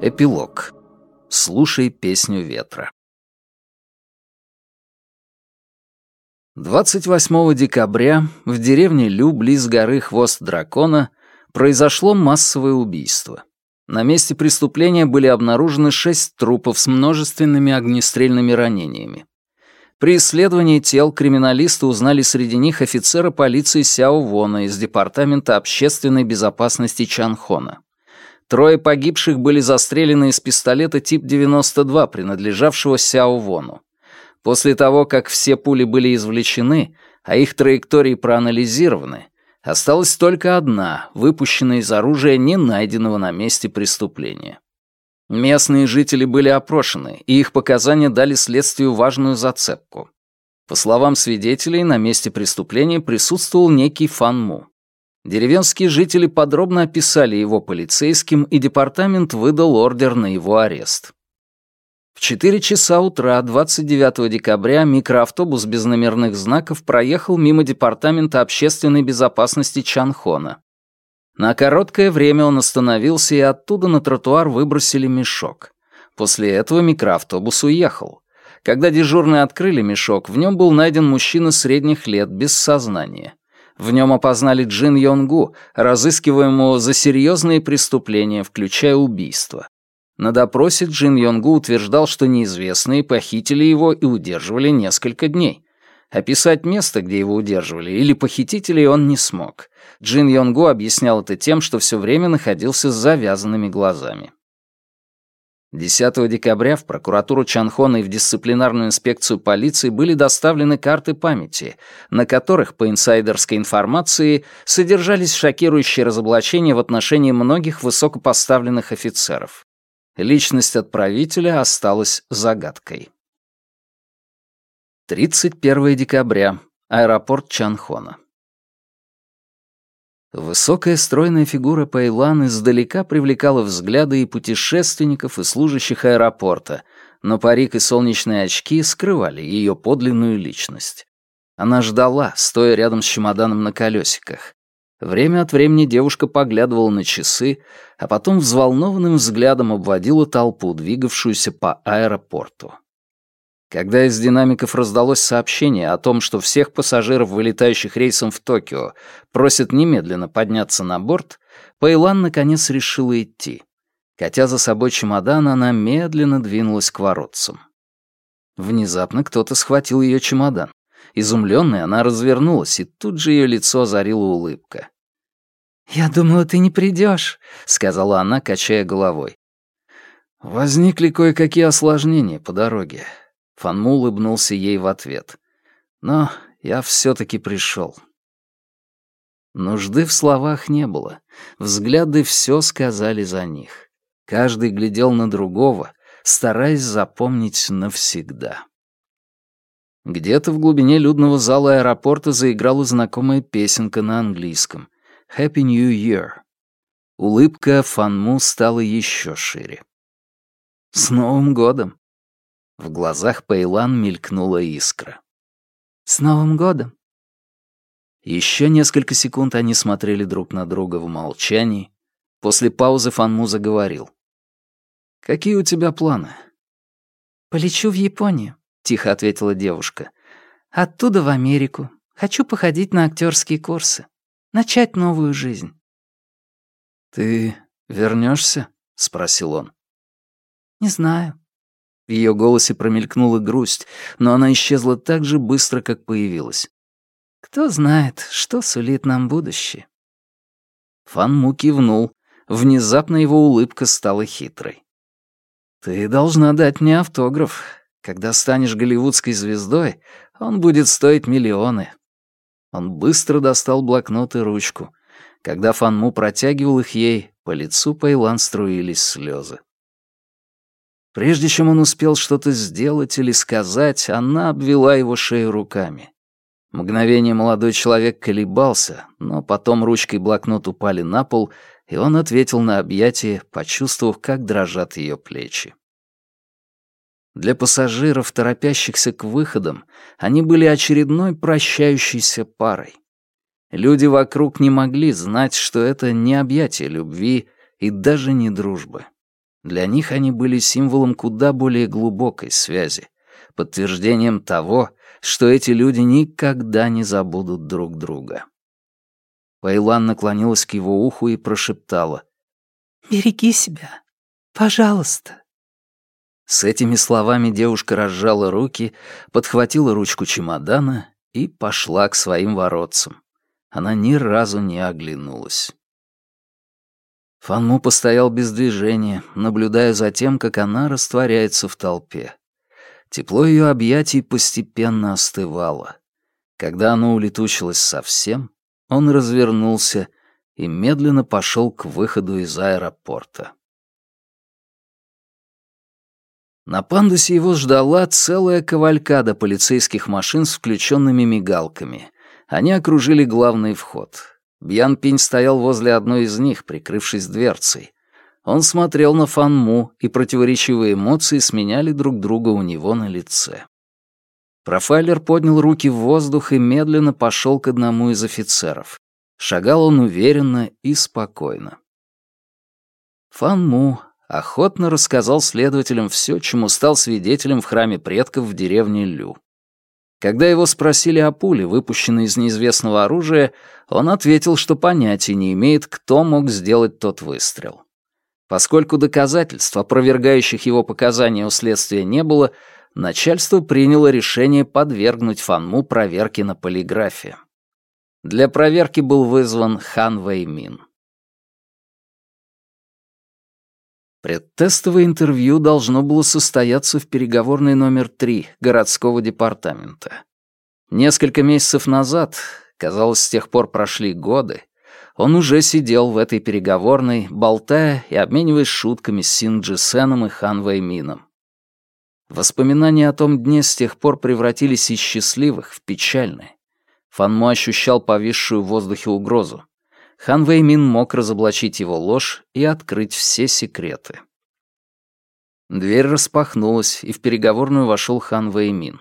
Эпилог. Слушай песню ветра. 28 декабря в деревне Лю, близ горы Хвост Дракона, произошло массовое убийство. На месте преступления были обнаружены шесть трупов с множественными огнестрельными ранениями. При исследовании тел криминалисты узнали среди них офицера полиции Сяо Вона из Департамента общественной безопасности Чанхона. Трое погибших были застрелены из пистолета тип 92, принадлежавшего Сяо Вону. После того, как все пули были извлечены, а их траектории проанализированы, осталась только одна, выпущенная из оружия, не найденного на месте преступления. Местные жители были опрошены, и их показания дали следствию важную зацепку. По словам свидетелей, на месте преступления присутствовал некий Фан Му. Деревенские жители подробно описали его полицейским, и департамент выдал ордер на его арест. В 4 часа утра 29 декабря микроавтобус без номерных знаков проехал мимо Департамента общественной безопасности Чанхона. На короткое время он остановился, и оттуда на тротуар выбросили мешок. После этого микроавтобус уехал. Когда дежурные открыли мешок, в нем был найден мужчина средних лет, без сознания. В нем опознали Джин Йонгу, разыскиваемого за серьезные преступления, включая убийство. На допросе Джин Йонгу утверждал, что неизвестные похитили его и удерживали несколько дней. Описать место, где его удерживали, или похитителей он не смог. Джин Йонгу объяснял это тем, что все время находился с завязанными глазами. 10 декабря в прокуратуру Чанхона и в дисциплинарную инспекцию полиции были доставлены карты памяти, на которых, по инсайдерской информации, содержались шокирующие разоблачения в отношении многих высокопоставленных офицеров. Личность отправителя осталась загадкой. 31 декабря. Аэропорт Чанхона. Высокая стройная фигура Пэйлан издалека привлекала взгляды и путешественников, и служащих аэропорта, но парик и солнечные очки скрывали ее подлинную личность. Она ждала, стоя рядом с чемоданом на колесиках. Время от времени девушка поглядывала на часы, а потом взволнованным взглядом обводила толпу, двигавшуюся по аэропорту. Когда из динамиков раздалось сообщение о том, что всех пассажиров, вылетающих рейсом в Токио, просят немедленно подняться на борт, Пэйлан наконец решила идти. Катя за собой чемодан, она медленно двинулась к воротцам. Внезапно кто-то схватил ее чемодан. Изумленная, она развернулась, и тут же ее лицо озарила улыбка. «Я думала, ты не придешь», — сказала она, качая головой. Возникли кое-какие осложнения по дороге. Фанму улыбнулся ей в ответ. Но я все-таки пришел. Нужды в словах не было. Взгляды все сказали за них. Каждый глядел на другого, стараясь запомнить навсегда. Где-то в глубине людного зала аэропорта заиграла знакомая песенка на английском. Happy New Year. Улыбка Фанму стала еще шире. С Новым годом! В глазах Пейлан мелькнула искра. С Новым годом! Еще несколько секунд они смотрели друг на друга в молчании. После паузы Фанму заговорил. «Какие у тебя планы?» «Полечу в Японию», — тихо ответила девушка. «Оттуда в Америку. Хочу походить на актерские курсы начать новую жизнь. «Ты вернешься? спросил он. «Не знаю». В ее голосе промелькнула грусть, но она исчезла так же быстро, как появилась. «Кто знает, что сулит нам будущее?» Фан Му кивнул. Внезапно его улыбка стала хитрой. «Ты должна дать мне автограф. Когда станешь голливудской звездой, он будет стоить миллионы. Он быстро достал блокнот и ручку. Когда Фанму протягивал их ей, по лицу Пейлан струились слезы. Прежде чем он успел что-то сделать или сказать, она обвела его шею руками. Мгновение молодой человек колебался, но потом ручкой блокнот упали на пол, и он ответил на объятие, почувствовав, как дрожат ее плечи. Для пассажиров, торопящихся к выходам, они были очередной прощающейся парой. Люди вокруг не могли знать, что это не объятие любви и даже не дружбы. Для них они были символом куда более глубокой связи, подтверждением того, что эти люди никогда не забудут друг друга. Пейлан наклонилась к его уху и прошептала. «Береги себя. Пожалуйста». С этими словами девушка разжала руки, подхватила ручку чемодана и пошла к своим воротцам. Она ни разу не оглянулась. Фанму постоял без движения, наблюдая за тем, как она растворяется в толпе. Тепло ее объятий постепенно остывало. Когда оно улетучилось совсем, он развернулся и медленно пошел к выходу из аэропорта. На пандусе его ждала целая кавалькада полицейских машин с включенными мигалками. Они окружили главный вход. Бьян Пинь стоял возле одной из них, прикрывшись дверцей. Он смотрел на Фанму, и противоречивые эмоции сменяли друг друга у него на лице. Профайлер поднял руки в воздух и медленно пошел к одному из офицеров. Шагал он уверенно и спокойно. Фанму охотно рассказал следователям все, чему стал свидетелем в храме предков в деревне Лю. Когда его спросили о пуле, выпущенной из неизвестного оружия, он ответил, что понятия не имеет, кто мог сделать тот выстрел. Поскольку доказательств, опровергающих его показания у следствия не было, начальство приняло решение подвергнуть Фанму проверке на полиграфе. Для проверки был вызван Хан Вэймин. Предтестовое интервью должно было состояться в переговорной номер 3 городского департамента. Несколько месяцев назад, казалось, с тех пор прошли годы, он уже сидел в этой переговорной, болтая и обмениваясь шутками с Синджи Сеном и Хан Вэймином. Воспоминания о том дне с тех пор превратились из счастливых в печальные. Фанму ощущал повисшую в воздухе угрозу. Хан Вэймин мог разоблачить его ложь и открыть все секреты. Дверь распахнулась, и в переговорную вошел Хан Вэймин.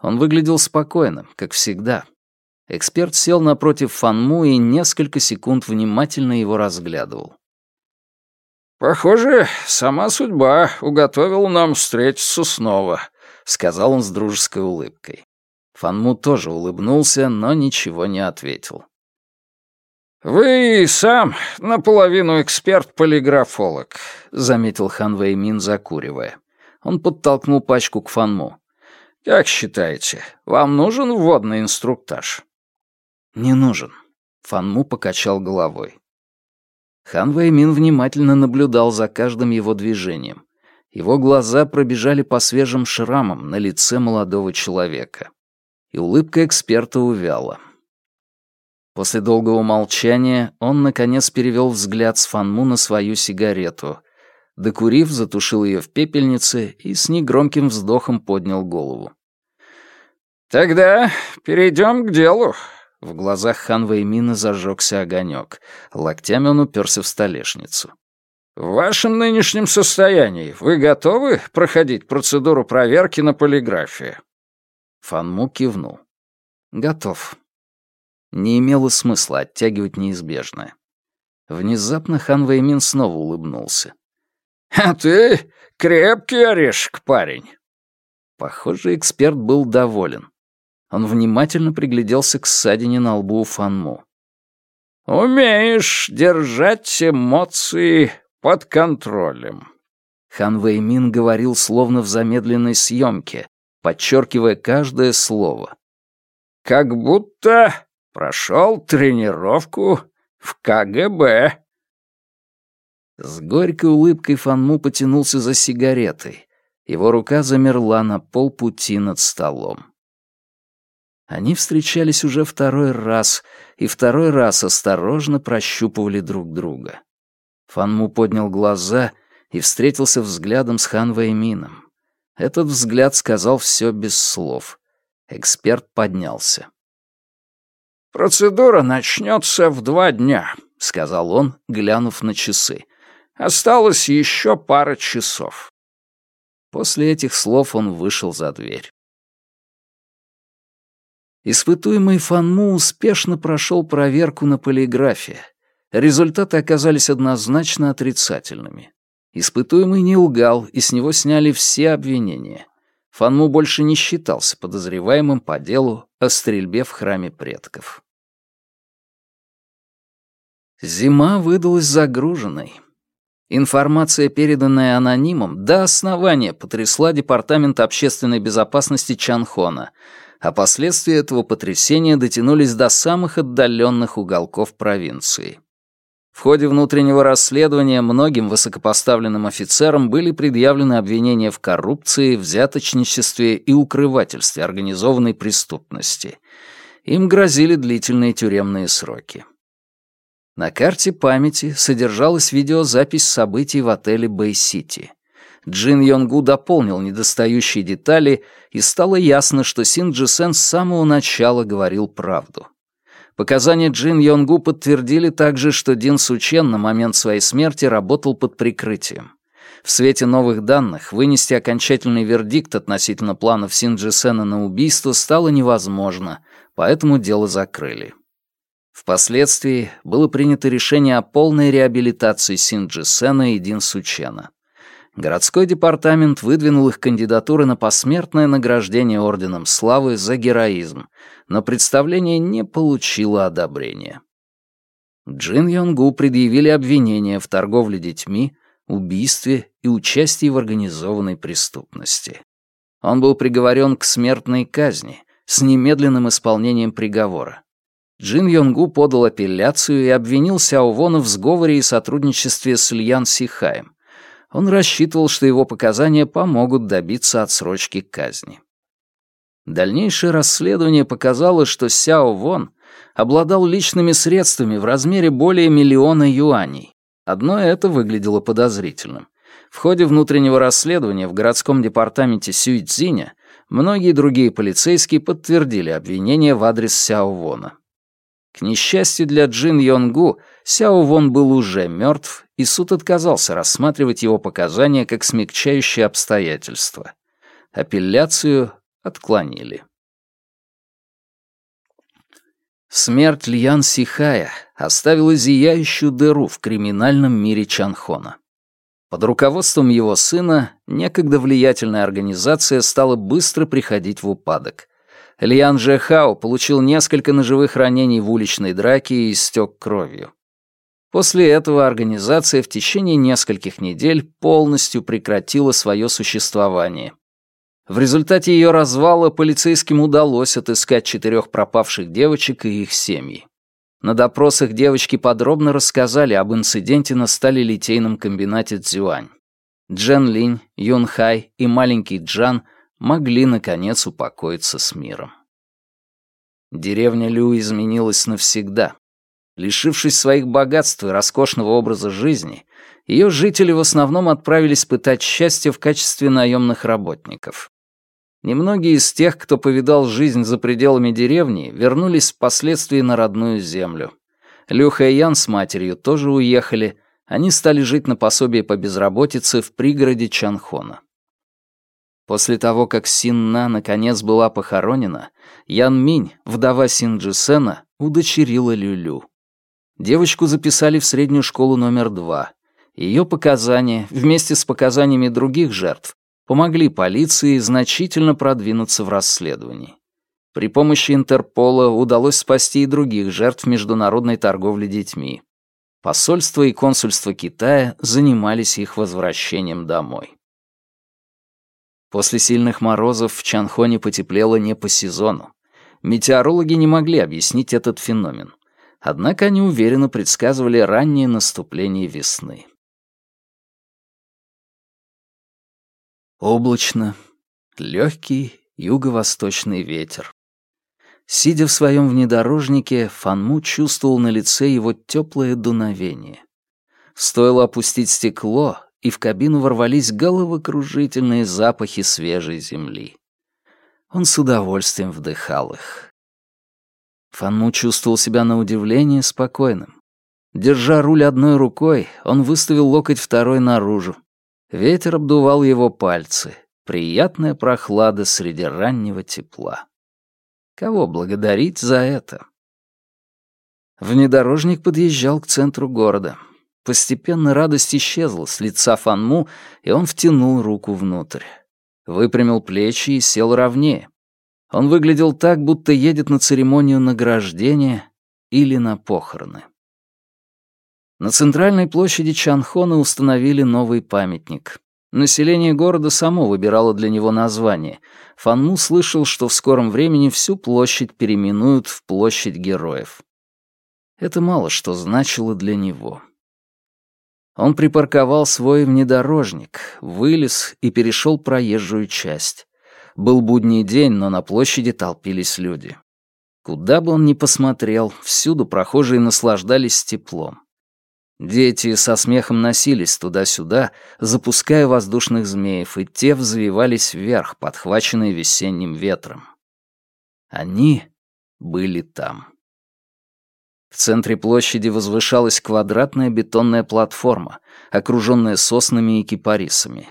Он выглядел спокойным, как всегда, Эксперт сел напротив Фанму и несколько секунд внимательно его разглядывал. «Похоже, сама судьба уготовила нам встретиться снова», — сказал он с дружеской улыбкой. Фанму тоже улыбнулся, но ничего не ответил. «Вы сам наполовину эксперт-полиграфолог», — заметил Хан Вэймин, закуривая. Он подтолкнул пачку к Фанму. «Как считаете, вам нужен вводный инструктаж?» «Не нужен», — Фанму покачал головой. Хан Вэймин внимательно наблюдал за каждым его движением. Его глаза пробежали по свежим шрамам на лице молодого человека. И улыбка эксперта увяла. После долгого молчания он, наконец, перевел взгляд с Фанму на свою сигарету. Докурив, затушил ее в пепельнице и с негромким вздохом поднял голову. «Тогда перейдем к делу», в глазах Хан Вэймина зажегся огонек. Локтями он уперся в столешницу. «В вашем нынешнем состоянии вы готовы проходить процедуру проверки на полиграфии?» Фанму кивнул. «Готов». Не имело смысла оттягивать неизбежное. Внезапно Хан Вэймин снова улыбнулся. «А ты крепкий орешек, парень!» Похоже, эксперт был доволен. Он внимательно пригляделся к ссадине на лбу Фанму. «Умеешь держать эмоции под контролем». Хан Вэймин говорил словно в замедленной съемке, подчеркивая каждое слово. «Как будто прошел тренировку в КГБ». С горькой улыбкой Фанму потянулся за сигаретой. Его рука замерла на полпути над столом. Они встречались уже второй раз, и второй раз осторожно прощупывали друг друга. Фанму поднял глаза и встретился взглядом с Хан Вэймином. Этот взгляд сказал все без слов. Эксперт поднялся. «Процедура начнется в два дня», — сказал он, глянув на часы. «Осталось еще пара часов». После этих слов он вышел за дверь. Испытуемый Фанму успешно прошел проверку на полиграфе. Результаты оказались однозначно отрицательными. Испытуемый не лгал, и с него сняли все обвинения. Фанму больше не считался подозреваемым по делу о стрельбе в храме предков. Зима выдалась загруженной. Информация, переданная анонимом, до основания потрясла Департамент общественной безопасности Чанхона, а последствия этого потрясения дотянулись до самых отдаленных уголков провинции. В ходе внутреннего расследования многим высокопоставленным офицерам были предъявлены обвинения в коррупции, взяточничестве и укрывательстве организованной преступности. Им грозили длительные тюремные сроки. На карте памяти содержалась видеозапись событий в отеле Бэй-Сити. Джин Йонгу дополнил недостающие детали, и стало ясно, что Син Джисен с самого начала говорил правду. Показания Джин Йонгу подтвердили также, что Дин Сучен на момент своей смерти работал под прикрытием. В свете новых данных вынести окончательный вердикт относительно планов Син Джисена на убийство стало невозможно, поэтому дело закрыли. Впоследствии было принято решение о полной реабилитации Син Джисена и Дин Сучена. Городской департамент выдвинул их кандидатуры на посмертное награждение Орденом Славы за героизм, но представление не получило одобрения. Джин Йонгу предъявили обвинения в торговле детьми, убийстве и участии в организованной преступности. Он был приговорен к смертной казни с немедленным исполнением приговора. Джин Йонгу подал апелляцию и обвинил Сяо Вона в сговоре и сотрудничестве с Льян Сихаем. Он рассчитывал, что его показания помогут добиться отсрочки казни. Дальнейшее расследование показало, что Сяо Вон обладал личными средствами в размере более миллиона юаней. Одно это выглядело подозрительным. В ходе внутреннего расследования в городском департаменте Сюйцзиня многие другие полицейские подтвердили обвинения в адрес Сяо Вона. К несчастью для Джин Йонгу, Сяо Вон был уже мертв, и суд отказался рассматривать его показания как смягчающие обстоятельства. Апелляцию отклонили. Смерть Льян Сихая оставила зияющую дыру в криминальном мире Чанхона. Под руководством его сына некогда влиятельная организация стала быстро приходить в упадок. Льян Жехао получил несколько ножевых ранений в уличной драке и истек кровью. После этого организация в течение нескольких недель полностью прекратила свое существование. В результате ее развала полицейским удалось отыскать четырех пропавших девочек и их семьи. На допросах девочки подробно рассказали об инциденте на сталелитейном комбинате Цзюань. Джен Линь, Юн Хай и маленький Джан могли, наконец, упокоиться с миром. Деревня Лю изменилась навсегда. Лишившись своих богатств и роскошного образа жизни, ее жители в основном отправились пытать счастье в качестве наемных работников. Немногие из тех, кто повидал жизнь за пределами деревни, вернулись впоследствии на родную землю. Люха и Ян с матерью тоже уехали, они стали жить на пособие по безработице в пригороде Чанхона. После того, как Синна наконец была похоронена, Ян Минь, вдова Син Джисена, удочерила Люлю. Девочку записали в среднюю школу номер два. Ее показания, вместе с показаниями других жертв, помогли полиции значительно продвинуться в расследовании. При помощи Интерпола удалось спасти и других жертв международной торговли детьми. Посольство и консульство Китая занимались их возвращением домой. После сильных морозов в Чанхоне потеплело не по сезону. Метеорологи не могли объяснить этот феномен. Однако они уверенно предсказывали раннее наступление весны. Облачно, легкий юго-восточный ветер. Сидя в своем внедорожнике, Фанму чувствовал на лице его теплое дуновение. Стоило опустить стекло, и в кабину ворвались головокружительные запахи свежей земли. Он с удовольствием вдыхал их. Фанму чувствовал себя на удивление спокойным. Держа руль одной рукой, он выставил локоть второй наружу. Ветер обдувал его пальцы. Приятная прохлада среди раннего тепла. Кого благодарить за это? Внедорожник подъезжал к центру города. Постепенно радость исчезла с лица Фанму, и он втянул руку внутрь. Выпрямил плечи и сел ровнее. Он выглядел так, будто едет на церемонию награждения или на похороны. На центральной площади Чанхона установили новый памятник. Население города само выбирало для него название. Фанму слышал, что в скором времени всю площадь переименуют в Площадь Героев. Это мало что значило для него. Он припарковал свой внедорожник, вылез и перешел проезжую часть. Был будний день, но на площади толпились люди. Куда бы он ни посмотрел, всюду прохожие наслаждались теплом. Дети со смехом носились туда-сюда, запуская воздушных змеев, и те взвивались вверх, подхваченные весенним ветром. Они были там. В центре площади возвышалась квадратная бетонная платформа, окруженная соснами и кипарисами.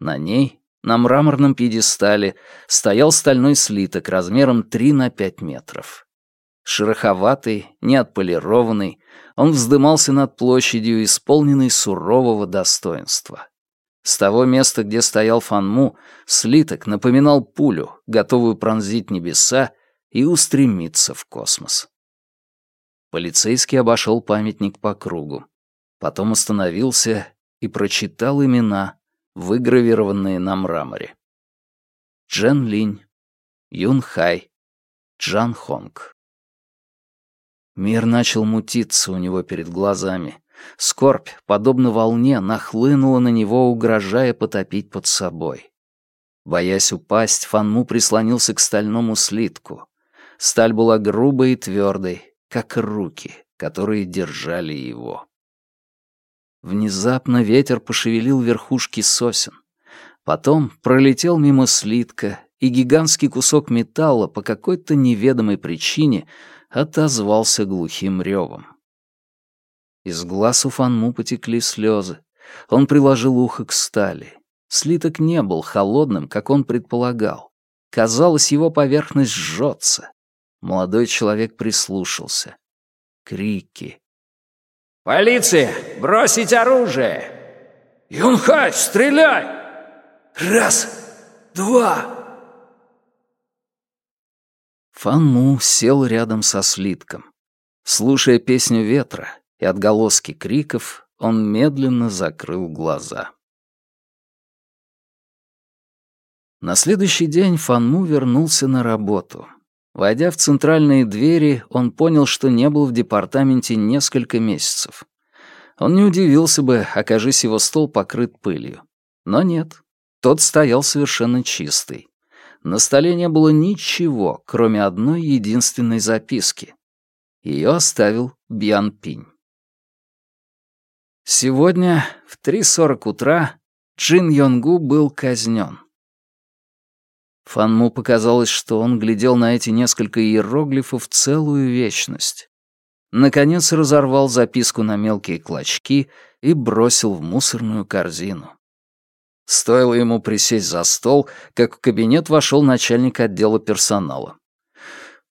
На ней, на мраморном пьедестале, стоял стальной слиток размером 3 на 5 метров. Шероховатый, неотполированный, он вздымался над площадью, исполненный сурового достоинства. С того места, где стоял Фанму, слиток напоминал пулю, готовую пронзить небеса и устремиться в космос. Полицейский обошел памятник по кругу. Потом остановился и прочитал имена, выгравированные на мраморе. Джен Линь, Юн Хай, Джан Хонг. Мир начал мутиться у него перед глазами. Скорбь, подобно волне, нахлынула на него, угрожая потопить под собой. Боясь упасть, Фанму прислонился к стальному слитку. Сталь была грубой и твердой, как руки, которые держали его. Внезапно ветер пошевелил верхушки сосен. Потом пролетел мимо слитка, и гигантский кусок металла по какой-то неведомой причине отозвался глухим ревом. Из глаз у Фанму потекли слезы. Он приложил ухо к стали. Слиток не был холодным, как он предполагал. Казалось, его поверхность жжется. Молодой человек прислушался. Крики. «Полиция! Бросить оружие!» «Юнхай, стреляй!» «Раз, два!» Фанму сел рядом со слитком. Слушая песню ветра и отголоски криков, он медленно закрыл глаза. На следующий день Фанму вернулся на работу. Войдя в центральные двери, он понял, что не был в департаменте несколько месяцев. Он не удивился бы, окажись его стол покрыт пылью. Но нет, тот стоял совершенно чистый. На столе не было ничего, кроме одной единственной записки. Ее оставил Бьян Пинь. Сегодня в 3.40 утра Джин Йонгу был казнен. Фанму показалось, что он глядел на эти несколько иероглифов целую вечность. Наконец разорвал записку на мелкие клочки и бросил в мусорную корзину. Стоило ему присесть за стол, как в кабинет вошел начальник отдела персонала.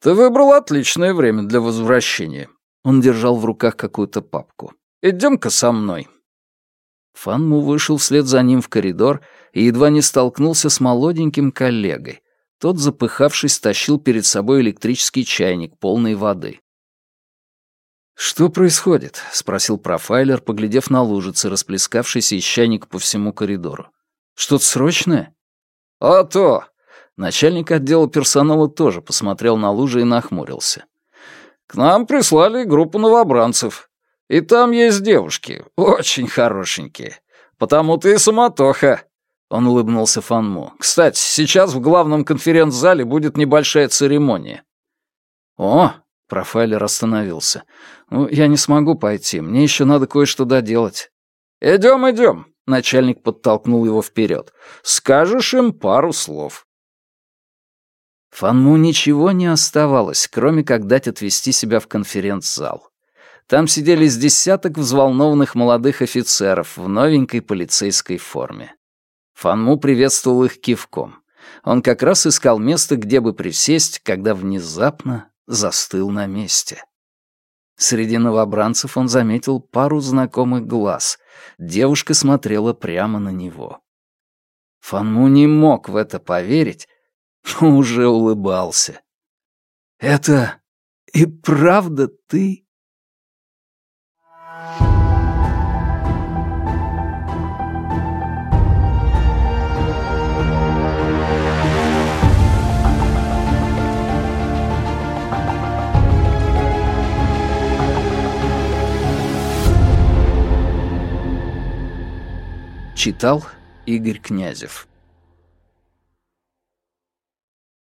«Ты выбрал отличное время для возвращения». Он держал в руках какую-то папку. «Идем-ка со мной». Фанму вышел вслед за ним в коридор и едва не столкнулся с молоденьким коллегой. Тот, запыхавшись, тащил перед собой электрический чайник, полный воды. «Что происходит?» — спросил профайлер, поглядев на лужицы, расплескавшиеся из чайника по всему коридору. «Что-то срочное?» «А то!» Начальник отдела персонала тоже посмотрел на лужи и нахмурился. «К нам прислали группу новобранцев. И там есть девушки, очень хорошенькие. Потому-то и самотоха. Он улыбнулся Фанму. «Кстати, сейчас в главном конференц-зале будет небольшая церемония». «О!» — профайлер остановился. «Ну, я не смогу пойти, мне еще надо кое-что доделать». «Идем, идем!» — начальник подтолкнул его вперед. «Скажешь им пару слов». Фанму ничего не оставалось, кроме как дать отвести себя в конференц-зал. Там сидели с десяток взволнованных молодых офицеров в новенькой полицейской форме. Фанму приветствовал их кивком. Он как раз искал место, где бы присесть, когда внезапно застыл на месте. Среди новобранцев он заметил пару знакомых глаз. Девушка смотрела прямо на него. Фанму не мог в это поверить, но уже улыбался. «Это и правда ты?» Читал Игорь Князев